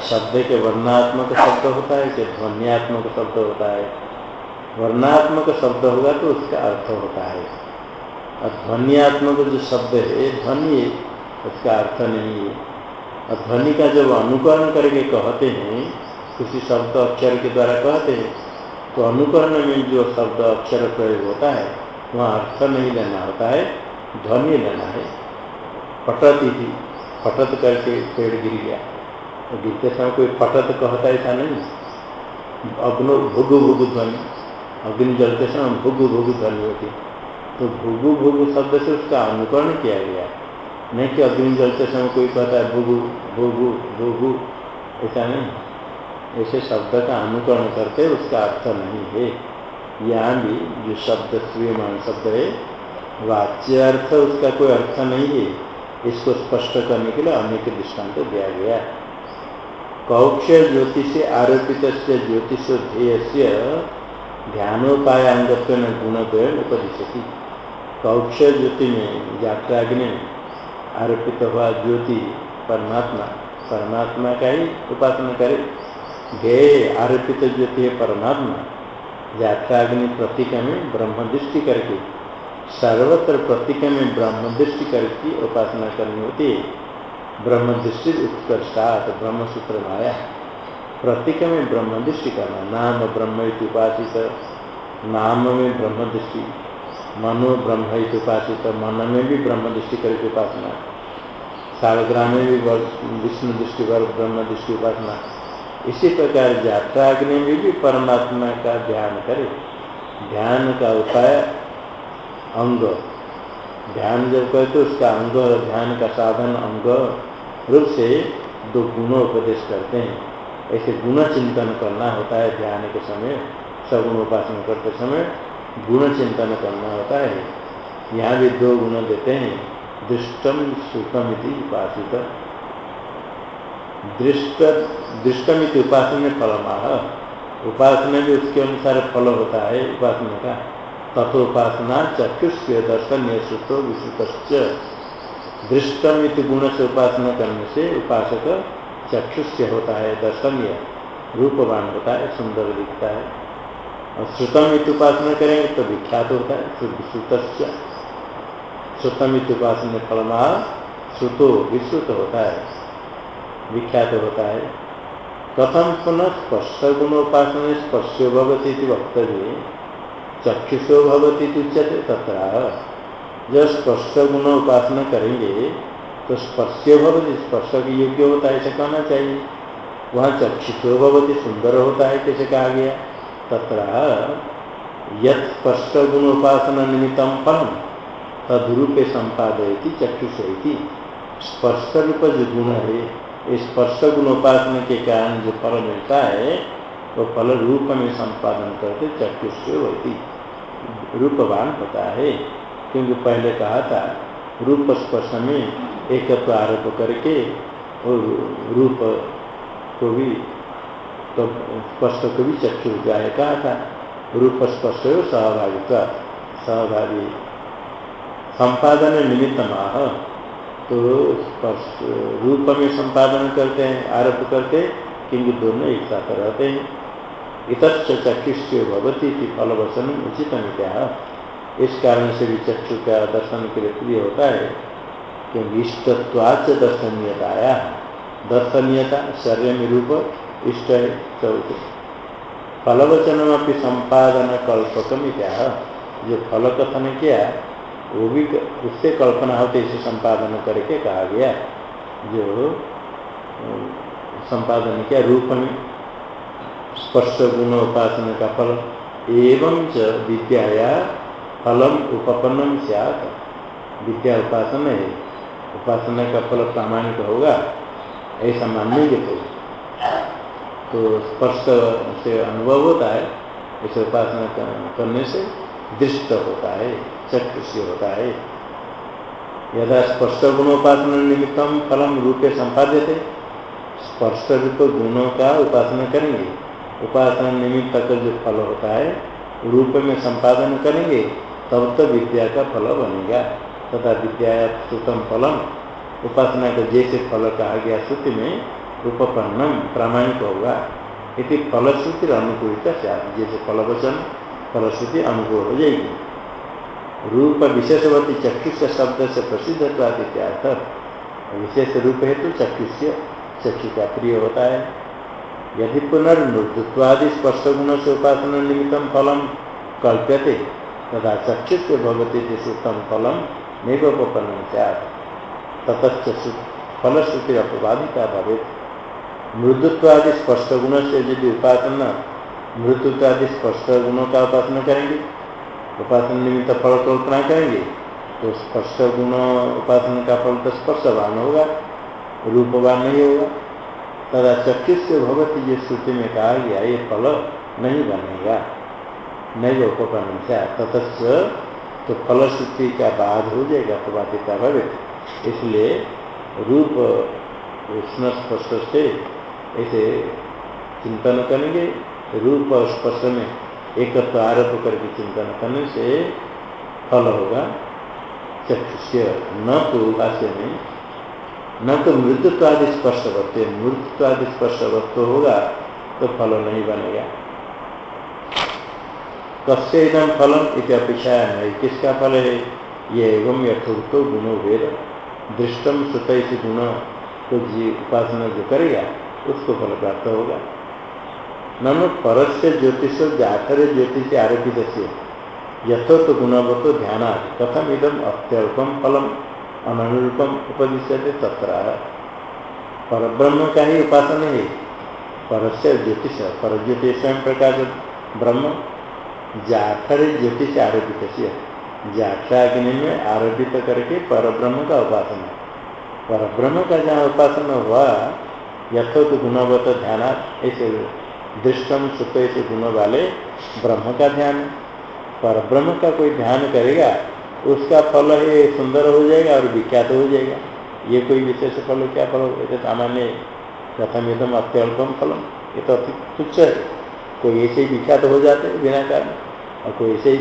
शब्द के वर्णात्मक शब्द होता है, कि ध्वनियात्मक शब्द होता है। वर्णात्मक शब्द होगा तो उसका अर्थ होता है। और ध्वनियात्मक जो शब्द है, ध्वनि उसका अर्थ नहीं है। और ध्वनि का जब अनुकरण करके कहते हैं, किसी शब्द अक्षर के द्वारा कहते हैं तो अनुकरण में जो शब्द अक्षर प्रयोग होता है, वहाँ अर्थ नहीं लेना होता है, ध्वनि लेना है। पटती थी पटत करके पेड़ गिर गया। तो गिरते समय कोई पटत कहता ऐसा नहीं। अग्नो भुगु भुगु ध्वनि। अग्नि जलते समय भुगु भुगु ध्वनि होती तो भुगु भुगु शब्द से उसका अनुकरण किया गया। नहीं कि अग्नि जलते समय कोई कहता है भुगु भुगु भुगु, ऐसा नहीं। ऐसे शब्द का अनुकरण करते उसका अर्थ नहीं है। यहाँ भी जो शब्द श्रीमान शब्द है, वाच्य अर्थ उसका कोई अर्थ नहीं है। इसको स्पष्ट करने के लिए अनेक दृष्टांत दिया गया। कौक्ष ज्योतिष आरोपित ज्योतिष ध्येय से ध्यानोपायांगत्व गुणद्वयन उपदिशति। कौक्ष ज्योति में यात्राग्नि आरोपित हुआ ज्योति परमात्मा। परमात्मा का ही उपासना करे। ध्येय आरोपित ज्योति है परमात्मा। यात्राग्नि प्रतीक में ब्रह्म दृष्टि करके, सर्वत्र प्रतीक में ब्रह्म दृष्टि करके उपासना करनी होती है। ब्रह्म दृष्टि उत्कर्षात ब्रह्म सूत्र माया। प्रतीक में ब्रह्म दृष्टि करना नाम। ब्रह्म उपासित, नाम में ब्रह्म दृष्टि, मनो ब्रह्म उपासित, मन में भी ब्रह्म दृष्टि करके उपासना। सालग्राम में भी विष्णु दृष्टि पर ब्रह्म दृष्टि उपासना। इसी प्रकार यात्राग्नि में भी परमात्मा का ध्यान करे। ध्यान का उपाय अंग। ध्यान जब कहते तो उसका अंग और ध्यान का साधन अंग रूप से दो गुणों उपदेश करते हैं। ऐसे गुण चिंतन करना होता है ध्यान के समय सगुण उपासना करते समय गुण चिंतन करना होता है। यहाँ भी दो गुण देते हैं दृष्टम सुखम उपासित। दृष्ट, दृष्टमित उपासना फलमाह। उपासना भी उसके अनुसार फल होता है उपासना का। तथोपासना चक्षुष्य दर्शन श्रुतो विश्रुत दृष्टमित गुण से उपासना करने से उपासक चक्षुष्य होता है, दर्शनीय रूपवान होता है, सुंदर दिखता है। और श्रुतमित उपासना करेंगे तो विख्यात होता है श्रुत श्रुतमित उपासना फलमा श्रुतो विश्रुत होता है, विख्यात होता है। कथम पुनः स्पर्श गुणोपासन स्पर्शो भवती वक्तव्य, चक्षुषो भवती उच्यते तथा जब स्पर्श गुण उपासना करेंगे तो स्पर्श भवती स्पर्श की योग्य होता है ऐसा कहना चाहिए? वहाँ चक्षुषो भवती, सुंदर होता है कैसे कहा गया? तथा यद स्पर्श गुण उपासना निमित्तम फलम, तद्रूपे संपादयती चक्षुष स्पर्श रूप जो गुण है स्पर्श गुणोपासना के कारण जो फल मिलता है, वो तो फल रूप में संपादन करते चक्षुष होती। रूपवान होता है, क्योंकि पहले कहा था, रूप स्पर्श में एकत्व आरोप करके और रूप को भी तो स्पर्श को भी चक्षु है कहा था। रूप स्पर्श सहभागिता सहभागी संपादन निमित्त माह तो रूप में संपादन करते हैं, आरोप करते क्योंकि दोनों एक साथ रहते हैं। इत चक्षुष्य भवती थी उचित क्या इस कारण से भी चक्षु का दर्शन के लिए प्रिय होता है। क्योंकि इष्टत्वाच दर्शनीयताया, दर्शनीयता शरीर में रूप इष्ट है चौथ फलवचन अपनी संपादन कल्पकम क्या जो फल कथन किया, वो भी उससे कल्पना होती इसे संपादन करके कहा गया। जो, संपादन किया, रूप में स्पर्श गुण उपासना का फल, एवं च विद्याया फलम उपपन्नम सियात। विद्या उपासना है। उपासना का फल प्रामाणिक होगा ऐसा मानेंगे तो। तो स्पर्श से अनुभव होता है ऐसे उपासना करने से दृष्ट होता है चक्षुष्य होता है। यदा स्पर्श गुणोपासना निमित्तम फलम रूपे संपाद्य थे स्पर्श रूप गुणों का उपासना करेंगे। उपासना निमित्त का जो फल होता है, रूप में संपादन करेंगे, तब तो विद्या का फल बनेगा। तथा विद्या फलम उपासना का जैसे फल कहा गया श्रुति में उपपन्नम प्रामाणिक होगा। यदि फलश्रुति अनुकूलित जैसे फलवचन, फलश्रुति अनुकूल हो जाएगी। रूप विशेषवर्ती चक्षुष शब्द से प्रसिद्ध विशेष रूप है तो चक्षुष्य चक्षु का प्रिय होता है। यदि पुनर्मृदुत्वादि स्पर्श गुण से उपासना निमित्त फलम कल्प्यते, तथा चक्षुष भगवती उत्तम फलम नैवोपन्न ततच फलश्रुति अपवादिता भवे मृदुत्वादि स्पर्श गुण से यदि उपासना, मृदुत्वादि स्पर्श गुणों का उपासना करेंगे। उपासना निमित्त फल कल्पना करेंगे तो स्पर्श गुण उपासना का फल तो स्पर्शवान होगा, रूपवान नहीं होगा। तथा से भगवती जो श्रुति में कहा गया, ये फल नहीं बनेगा। नहीं उपकरण से ततच तो फलश्रुति का बाद हो जाएगा प्रभातिता भवे इसलिए रूप उष्ण स्पर्श से ऐसे चिंतन करेंगे। रूप और स्पर्श में एक तो आरोप करके चिंतन करने से फल होगा। चक्षुष्य न तो भाष्य में, न तो मृत्युत्वादि स्पर्श वत्व मृत्युत्वादि स्पर्श वत्व होगा तो फल नहीं बनेगा। कस्य इदम फलम इत अपेक्षा नहीं किसका फल? है ये एवं यथोक्तो गुणो वेद। दृष्टम सुत गुण को जी उपासना जो करेगा, उसको फल प्राप्त होगा। ननु परस्य ज्योतिष जाठर ज्योतिष आरोपित से यथोक्त गुणवत्तो ध्यान कथम इदम अत्यल्पम फलम अनुरूपम उपदिश्य तत्र। पर ब्रह्म का ही उपासना है परस्य ज्योतिष पर ज्योतिष स्वयं प्रकाश ब्रह्म। जाठर ज्योतिष आरोपित से जाठाग्नि में आरोपित करके पर ब्रह्म का उपासना। पर ब्रह्म का जहाँ उपासना हुआ यथोत गुणवत ध्यान, ऐसे दृष्टम सुख ऐसे गुण वाले ब्रह्म का ध्यान। पर ब्रह्म का कोई ध्यान करेगा, उसका फल है सुंदर हो जाएगा और विख्यात हो जाएगा। ये कोई विशेष फल, क्या फल? हो सामान्य प्रथम एकदम अत्यल्पम फलम। ये तो अति तुच्छ है। कोई ऐसे ही विख्यात हो जाते बिना कारण और कोई ऐसे ही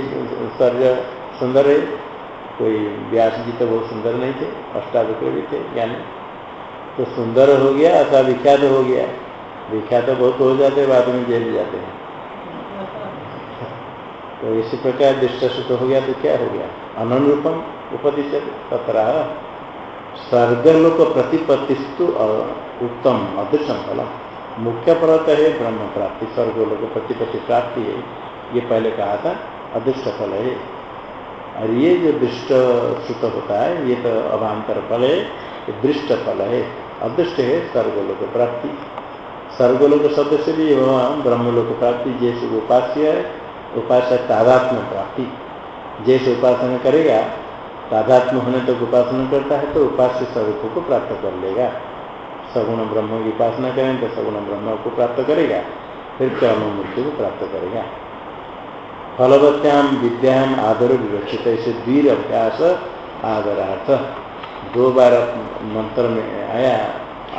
शरीर सुंदर है कोई व्यास जी तो बहुत सुंदर नहीं थे, अष्टावक्र भी थे ज्ञानी तो सुंदर हो गया, अथवा विख्यात हो गया। विख्यात बहुत हो जाते बाद में जेल जाते हैं। (laughs) तो इसी प्रकार दृष्ट हो गया तो क्या हो गया? अनुरूपम उपदिश तथा स्वर्गलोक प्रतिपत्तिस्तु उत्तम अदृश्यम फल मुख्य फल है, ब्रह्म प्राप्ति स्वर्गलोक प्रतिपत्ति प्राप्ति है। ये पहले कहा था, अदृष्ट फल है। और ये जो दृष्ट सुत होता है, ये तो अभांतर फल है, ये दृष्ट फल है। अदृष्ट है स्वर्गलोक प्राप्ति। स्वर्गलोक शब्द से भी वहाँ ब्रह्मलोक प्राप्ति, जैसे उपास्य है, उपास्य तादात्म प्राप्ति। जैसे उपासना करेगा तादात्म होने तक तो उपासना करता है तो उपास्य स्वरूप को प्राप्त कर लेगा। सगुण ब्रह्म की उपासना करें तो सगुण ब्रह्म को प्राप्त करेगा, फिर कर्म मृत्यु को प्राप्त करेगा। फलवत्याम विद्याम आदर विवक्षित ऐसे वीर अभ्यास आदरार्थ। दो बार मंत्र में आया,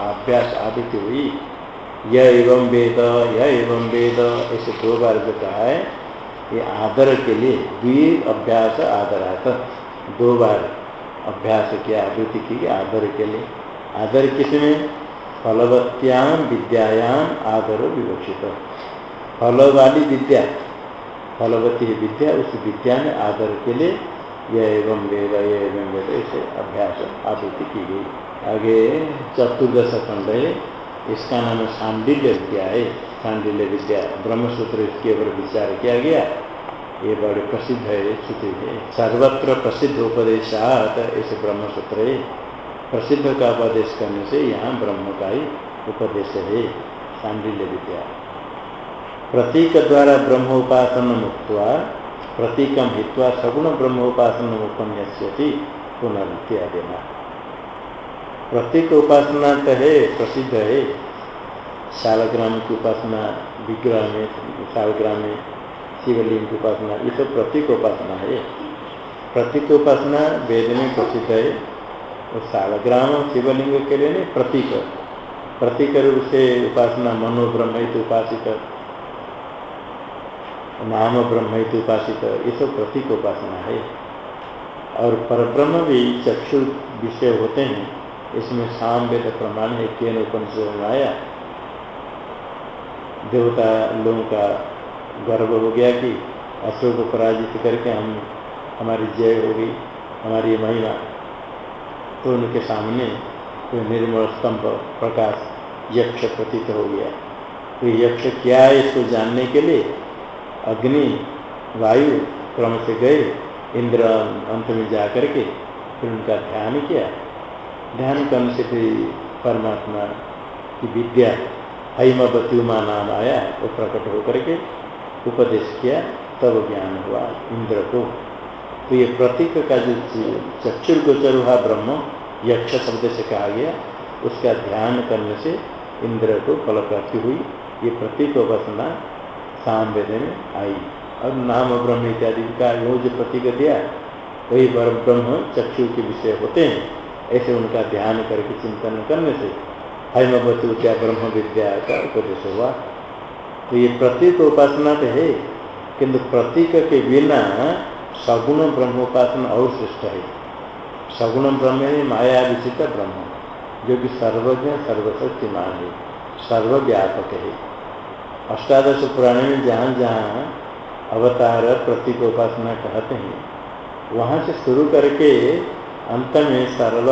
अभ्यास आदित्य हुई। यह एवं वेद यह एवं वेद, ऐसे दो बार जो कहा है, ये आदर के लिए द्वि अभ्यास आदरात दो बार अभ्यास किया आवृत्ति की आदर के लिए। आदर किसमें फलवत्याम विद्यायाम आदर विवक्षित। फल वाली विद्या, फलवती विद्या, उस विद्या में आदर के लिए यह एवं वेद, यह एवं वेद, ऐसे अभ्यास आवृत्ति की गई। आगे चतुर्दश खंड है, इसका नाम है सांडिल्य विद्या है। सांडिल्य विद्या, ब्रह्मसूत्र इसके ऊपर विचार किया गया। ये बड़े प्रसिद्ध है है। सर्वत्र प्रसिद्ध उपदेशात, ऐसे ब्रह्मसूत्र है। प्रसिद्ध का उपदेश करने से यहाँ ब्रह्म का ही उपदेश है, सांडिल्य विद्या। प्रतीक द्वारा ब्रह्मोपासन मुक्त प्रतीकम हित्वा सगुण ब्रह्मोपासन उपन्यासी पुनरुत्या देना प्रतीक उपासना तो है, प्रसिद्ध है। शालग्राम की उपासना, विग्रह में, शालग्राम में, शिवलिंग की उपासना, ये सब प्रतीक उपासना है। प्रतीक उपासना वेद में प्रसिद्ध है। और सालग्राम शिवलिंग के लिए नहीं, प्रतीक प्रतीक रूप से उपासना मनो ब्रह्म उपासित। नाम ब्रह्म उपासित, ये सब प्रतीक उपासना है। और परब्रह्म भी चक्षु विषय होते हैं। इसमें साम वेद प्रमाण है, केन उपनिषद आया। देवता लोगों का गर्व हो गया कि असुर को पराजित करके हम, हमारी जय होगी हमारी महिमा। तो उनके सामने कोई निर्मल स्तंभ प्रकाश यक्ष प्रतीत हो गया। तो यक्ष क्या है इसको जानने के लिए? अग्नि, वायु, क्रम से गए, इंद्र अंत में जा करके फिर उनका ध्यान किया। ध्यान करने से फिर परमात्मा की विद्या हईमवत्युमा नाम आया, वो प्रकट होकर के उपदेश किया, तब ज्ञान हुआ इंद्र को। तो ये प्रतीक का जो चक्षुर गोचर हुआ ब्रह्म यक्ष शब्द से कहा गया, उसका ध्यान करने से इंद्र को फल प्राप्ति हुई। ये प्रतीक उपासना साम वेद में आई। और नाम ब्रह्म इत्यादि का वो जो प्रतीक दिया, वही ब्रह्म चक्षु के विषय होते हैं। ऐसे उनका ध्यान करके चिंतन करने से हयमवतु क्या ब्रह्म विद्या का उपदेश हुआ। तो ये प्रतीक उपासना तो है, किंतु प्रतीक के बिना सगुण ब्रह्मोपासना और श्रेष्ठ है। सगुण ब्रह्म है माया विचित ब्रह्म, जो कि सर्वज्ञ, सर्वशक्तिमान है, सर्वव्यापक है। अष्टादश पुराण में जहाँ जहाँ अवतार प्रतीक उपासना कहते हैं, वहाँ से शुरू करके अंत में सर्व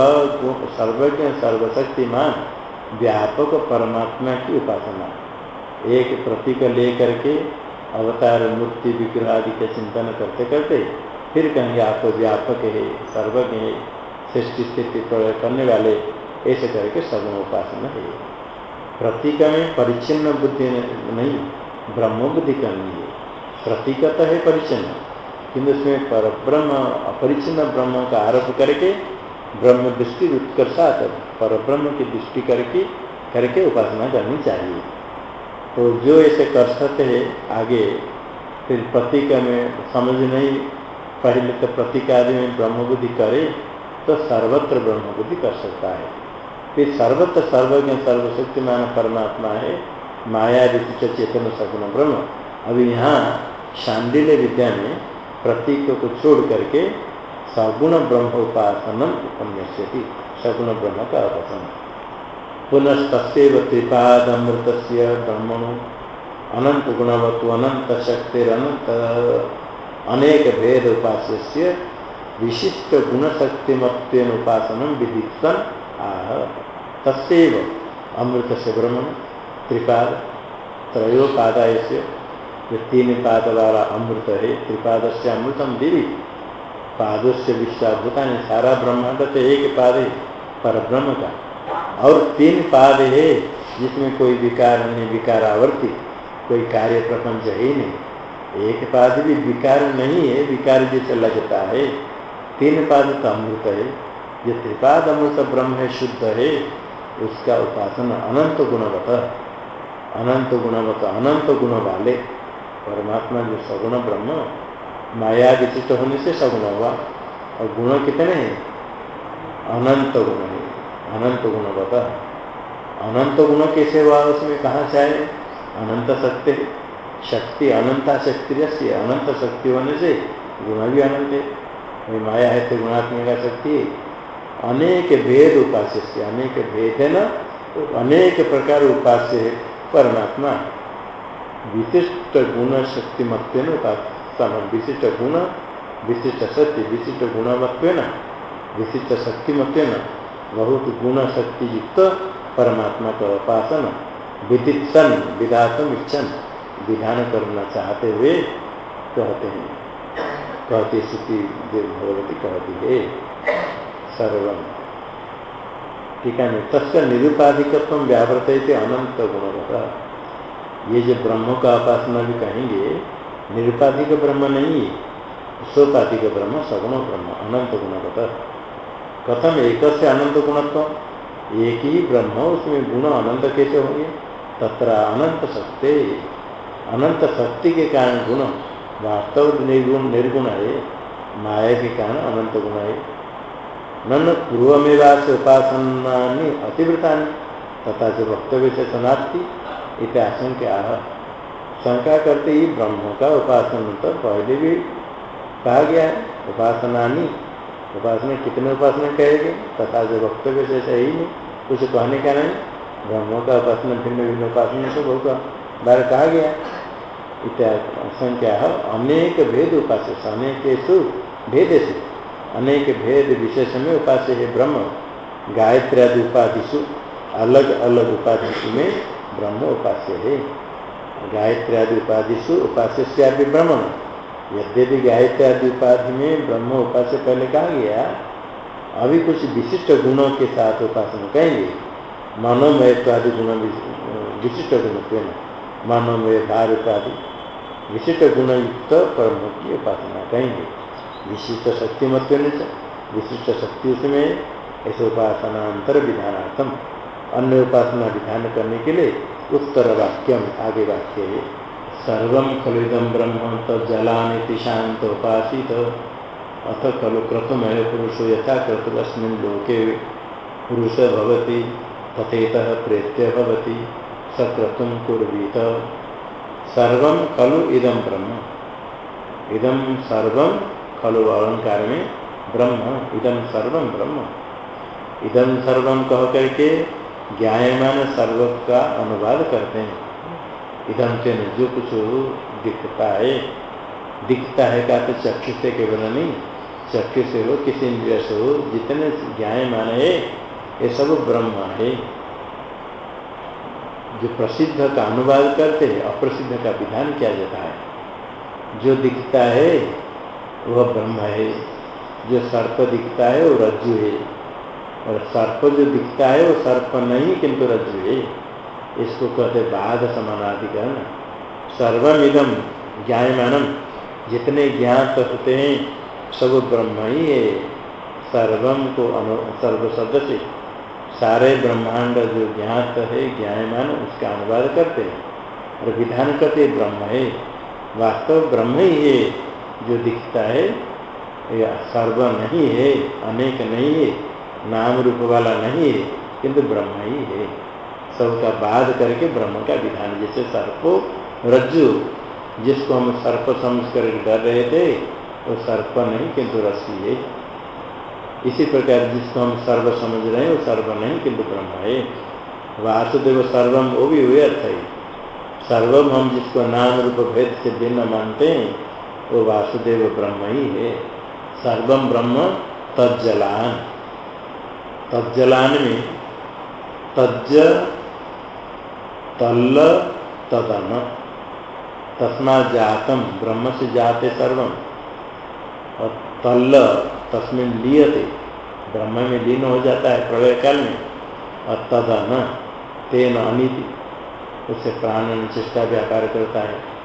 सर्वज्ञ, सर्वशक्तिमान, व्यापक परमात्मा की उपासना, एक प्रतीक ले करके अवतार, मूर्ति, विग्रह आदि के चिंतन करते करते फिर कहेंगे, आप तो व्यापक है, सर्वज्ञ है, सृष्टि, स्थिति, प्रलय करने वाले, ऐसे करके सगुण उपासना है। प्रतीक में परिचिन्न बुद्धि नहीं ब्रह्म बुद्धि करनी है। प्रतीक तो है परिचिन्न किंतु उसमें पर ब्रह्म अपरिचिन्न ब्रह्म का आरोप करके, ब्रह्म दृष्टि उत्कर्षात पर ब्रह्म की दृष्टि करके करके उपासना करनी चाहिए। तो जो ऐसे कर सकते हैं आगे, फिर प्रतीक में समझ नहीं, पहले तो प्रतीक आदि में ब्रह्म बुद्धि करे तो सर्वत्र ब्रह्म बुद्धि कर सकता है। फिर सर्वत्र सर्वज्ञ, सर्वशक्तिमान परमात्मा है, माया ऋषि चेतन सगुण ब्रह्म। अभी यहाँ शांडिल्य विद्या में प्रतीक को छोड़ करके सगुण ब्रह्म उपासनम उपन्यास सगुण ब्रह्म का उपासन पुनस्तव त्रिपादमृत ब्रह्मणु। अनंत गुणवत्व अनंत शक्तिरनंत अनेक भेद उपास्य विशिष्ट गुणशक्तिमत्वेन उपासन विदितन आह। तस्व अमृत से ब्रह्मण। त्रिपाद त्रयोपादाय से तीन पाद वाला अमृत है त्रिपाद से अमृतम दिवी। पादों से विश्वाभूता सारा ब्रह्मांड तो एक पाद पर ब्रह्म का। और तीन पाद है जिसमें कोई विकार नहीं विकार आवर्ती कोई कार्य प्रपंच है ही नहीं। एक पाद भी विकार नहीं है, विकार जैसे लगता है। तीन पाद तो अमृत है। जो त्रिपाद अमृत ब्रह्म है, शुद्ध है, उसका उपासना अनंत गुणवत अनंत गुणवत अनंत गुण वाले। परमात्मा जो सगुण ब्रह्म, माया विचित होने से सगुण हुआ। और गुण कितने हैं? अनंत गुण है। अनंत बता अनंत गुण कैसे हुआ? उसमें कहाँ से आए? अनंत सत्य। शक्ति अनंता शक्ति अनंत शक्ति होने से गुण भी अनंत है। माया है तो गुणात्मिका शक्ति अनेक भेद उपास्य अनेक भेद है न अनेक प्रकार उपास्य है। परमात्मा विशिष्ट गुण शक्ति मत्व उपासना विशिष्ट गुण, विशिष्ट शक्ति विशिष्ट गुणवत्व विशिष्ट शक्ति मत्व बहुत गुण शक्ति युक्त परमात्मा का उपासना, विदित्सन विधातम इच्छन, विधान करना चाहते हुए कहते हैं। कहती स्थिति भगवती कहती है। सर्वम। ठीक है तस् निरुपाधिकत्व व्यावृत अनंत गुण ये जो ब्रह्म का उपासना भी कहेंगे, निरुपाधिक ब्रह्म नहीं, सोपाधिक ब्रह्म, सगुण ब्रह्म, अनंत गुणवत कथम एक से अनंत गुणत्व एक ही ब्रह्म, उसमें गुण अनंत कैसे होंगे? तत्र अनंत सत्य अनंत शक्ति के कारण गुण, वास्तव निर्गुण निर्गुण है। माया के कारण अनंत गुण है। नन पूर्वमेवास उपासना अतिवृता तथा जो वक्तव्य से समाप्ति इत आशंका शंका करते ही ब्रह्म का उपासना तो पहले भी कहा गया है। उपासना उपासना कितने उपासना कहेगी? तथा जो वक्तव्य से सही नहीं। कुछ कहने का नहीं ब्रह्म का उपासना भिन्न भिन्न उपासना तो बहुत बार कहा गया, इत्यादि संख्या है। अनेक भेद उपास्य अनेक भेद से अनेक भेद विशेष में उपास्य है ब्रह्म। गायत्री आदि उपाधिशु अलग अलग उपाधिशु में ब्रह्म उपास्य है। गायत्री आदि उपाधिशु उपास्य से ब्रह्म। यद्यपि गायत्री आदि उपाधि में ब्रह्म उपास्य पहले कहा गया, अभी कुछ विशिष्ट गुणों के साथ उपासना कहेंगे। मनोमय आदि गुण विशिष्ट गुण क्यों मनोमय भार इत्यादि विशिष्ट गुणयुक्त परम की उपासना कहेंगे। विशिष्ट शक्ति मत विशिष्ट शक्ति उसमें ऐसे उपासनांतर विधानार्थम। अन्य उपासना विधान करने के लिए उत्तर वाक्यम आगे वाक्य है। सर्व खलुदम ब्रह्म तलानी शांत उपासित अथ खलु क्रतुमय पुरुषो यथा क्रतुरस्मिन् लोके पुरुष भवति, तथेत प्रेत्य स क्रतुम कुर्वीत। सर्व खलु इदम ब्रह्म। इदम सर्व खलु अलंकार में ब्रह्म। इदम सर्वम ब्रह्म। इदम सर्वम कह करके ज्ञायमान सर्व का अनुवाद करते हैं। इदम से जो कुछ दिखता है। दिखता है का तो चक्षु से केवल नहीं, चक्षु से हो, किसी इंद्रिय से हो, जितने ज्ञायमान है, ये सब ब्रह्म है। जो प्रसिद्ध का अनुवाद करते हैं, अप्रसिद्ध का विधान किया जाता है। जो दिखता है, वह ब्रह्म है। जो सर्प दिखता है, वो रज्जु है। और सर्प जो दिखता है, वो सर्प नहीं, किंतु रज्जु है। इसको कहते बाध समानाधिकरण। सर्वमिदम ज्ञायमानम जितने ज्ञात होते हैं, सब ब्रह्म ही है। सर्वम को अनु सर्व शब्द से सारे ब्रह्मांड जो ज्ञात है, ज्ञायमान, उसका अनुवाद करते हैं। और विधान करते ब्रह्म है। वास्तव ब्रह्म ही है, जो दिखता है। या सर्व नहीं है, अनेक नहीं है, नाम रूप वाला नहीं है, किंतु ब्रह्म ही है। सबका बाध करके ब्रह्म का विधान, जैसे सर्पो रज्जु, जिसको हम सर्प समझ कर डर रहे थे, वो सर्प नहीं, किंतु रस्सी है। इसी प्रकार जिसको हम सर्व समझ रहे हैं, वो सर्व नहीं, किंतु ब्रह्म है। वासुदेव सर्वम, वो भी हुए अर्थ है। सर्वम हम जिसको नाम रूप भेद से भिन्न मानते हैं, वो वासुदेव ब्रह्म ही है। सर्वम ब्रह्म तज्जलान। तज्जलान में तज्ज तल्ल तदन। तस्मा जातम, ब्रह्म से जाते सर्वम और तल्ल तस्मिन लियते, ब्रह्म में लीन हो जाता है प्रलय काल में। और तदन, तेन अनिति, उससे प्राण चेष्टा व्यापार करता है।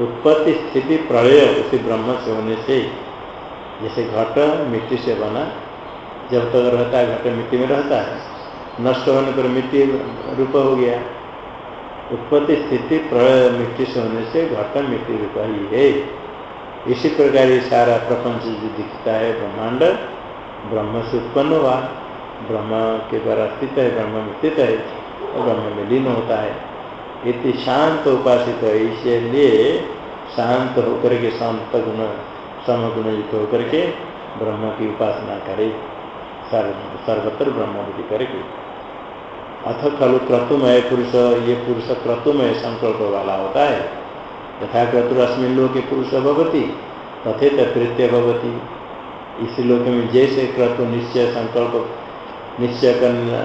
उत्पत्ति स्थिति प्रलय उसी ब्रह्म से होने से, जैसे घट मिट्टी से बना, जब तक रहता है, घट मिट्टी में रहता है। नष्ट होने पर मिट्टी रूप हो गया। उत्पत्ति स्थिति प्रलय मिट्टी से होने से घट मिट्टी रूप ही है। इसी प्रकार ये सारा प्रपंच जो दिखता है ब्रह्मांड, ब्रह्म से उत्पन्न हुआ। ब्रह्म के द्वारा स्थित है, ब्रह्म में स्थित है, और ब्रह्म में लीन होता है। इतनी शांत उपासित है इसलिए शांत होकर के, शांत गुण समगुण युक्त होकर के ब्रह्म की उपासना करे। सर्वत्र ब्रह्म बुद्धि करके। अथ खलु क्रतुमय पुरुष, ये पुरुष क्रतुमय संकल्प वाला होता है। यथा क्रतुरश्मिन लोक पुरुष भवती तथे तृत्य भवती। इस लोक में जैसे क्रतु निश्चय संकल्प निश्चय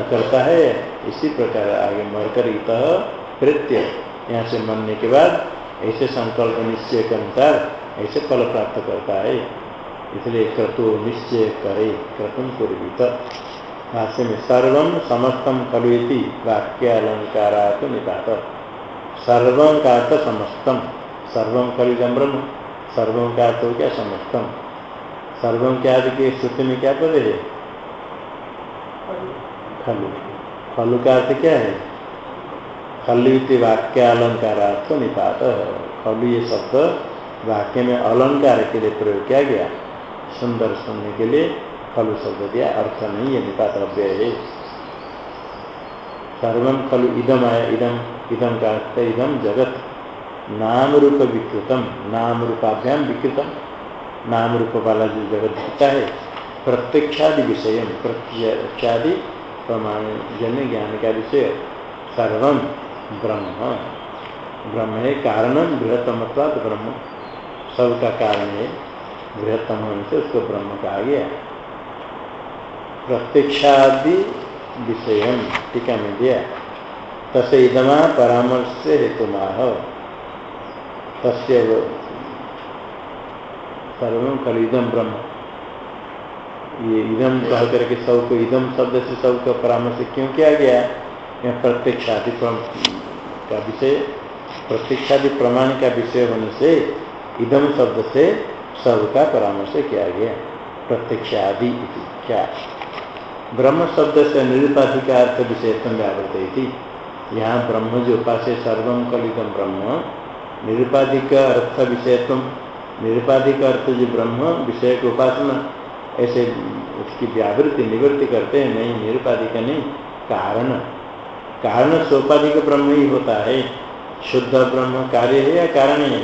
करता है, इसी प्रकार आगे मरकर इत कृत्य यहाँ से मरने के बाद ऐसे संकल्प निश्चय के अनुसार ऐसे फल प्राप्त करता है। इसलिए क्रतु निश्चय करे क्रतुम पूर्वित भाष्य में सर्व समस्तम खलु वाक्य अलंकारा तो निपात। सर्व का तो समस्तम सर्व खलुदम ब्रह्म, सर्व का तो क्या समस्तम सर्व क्या के सूत्र में क्या पद है? खलु खलु का अर्थ क्या है? खलु वाक्य अलंकारार्थ निपात। खलु ये शब्द वाक्य में अलंकार के लिए प्रयोग किया गया। सुंदर सुनने के लिए खलु शब्द दिया अर्थ नहीं है निपात अव्यय है सर्व खलु इदम आया इदम इदम का अर्थ इदम जगत नाम रूप विकृतम नाम रूपाभ्याम विकृतम नाम रूप वाला जो जगत दिखता है प्रत्यक्षादि विषय प्रत्यक्षादि प्रमाण जन्य ज्ञान का विषय सर्व ब्रह्म ब्रह्म है कारण बृहत्तम ब्रह्म सबका कारण है बृहत्तम से उसको ब्रह्म कहा गया प्रत्यक्षादि विषय टीका में दिया। तसे इदमा परामर्श हेतु माह तस्य सर्व कलिदम ब्रह्म। ये इदम कह करके सबको इदम शब्द से सब का परामर्श क्यों किया गया? यह प्रत्यक्षादि का विषय, प्रत्यक्षादि प्रमाण का विषय होने से इदम शब्द से सब का परामर्श किया गया। प्रत्यक्षादि क्या? ब्रह्म शब्द से निरुपाधिका अर्थ विषयत्म व्यावृत थी यहाँ ब्रह्म जो उपास सर्वम कलितम ब्रह्म निरुपाधिक अर्थ विषयत्व निरुपाधिक अर्थ जो ब्रह्म विषय की उपासना ऐसे उसकी व्यावृत्ति, निवृत्ति करते हैं, नहीं, निरुपाधिक नहीं, कारण। कारण सोपाधिक ब्रह्म ही होता है। शुद्ध ब्रह्म कार्य है या कारण है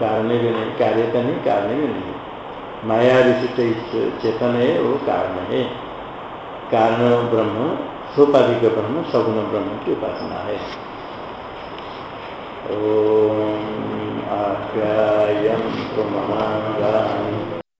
कारण भी नहीं कार्यता नहीं, कारण भी नहीं माया विशिष्ट चेतन है वो कारण है। कारण ब्रह्म, सोपाधिक ब्रह्म, सगुण ब्रह्म की उपासना है। ओम आप्यायम महागान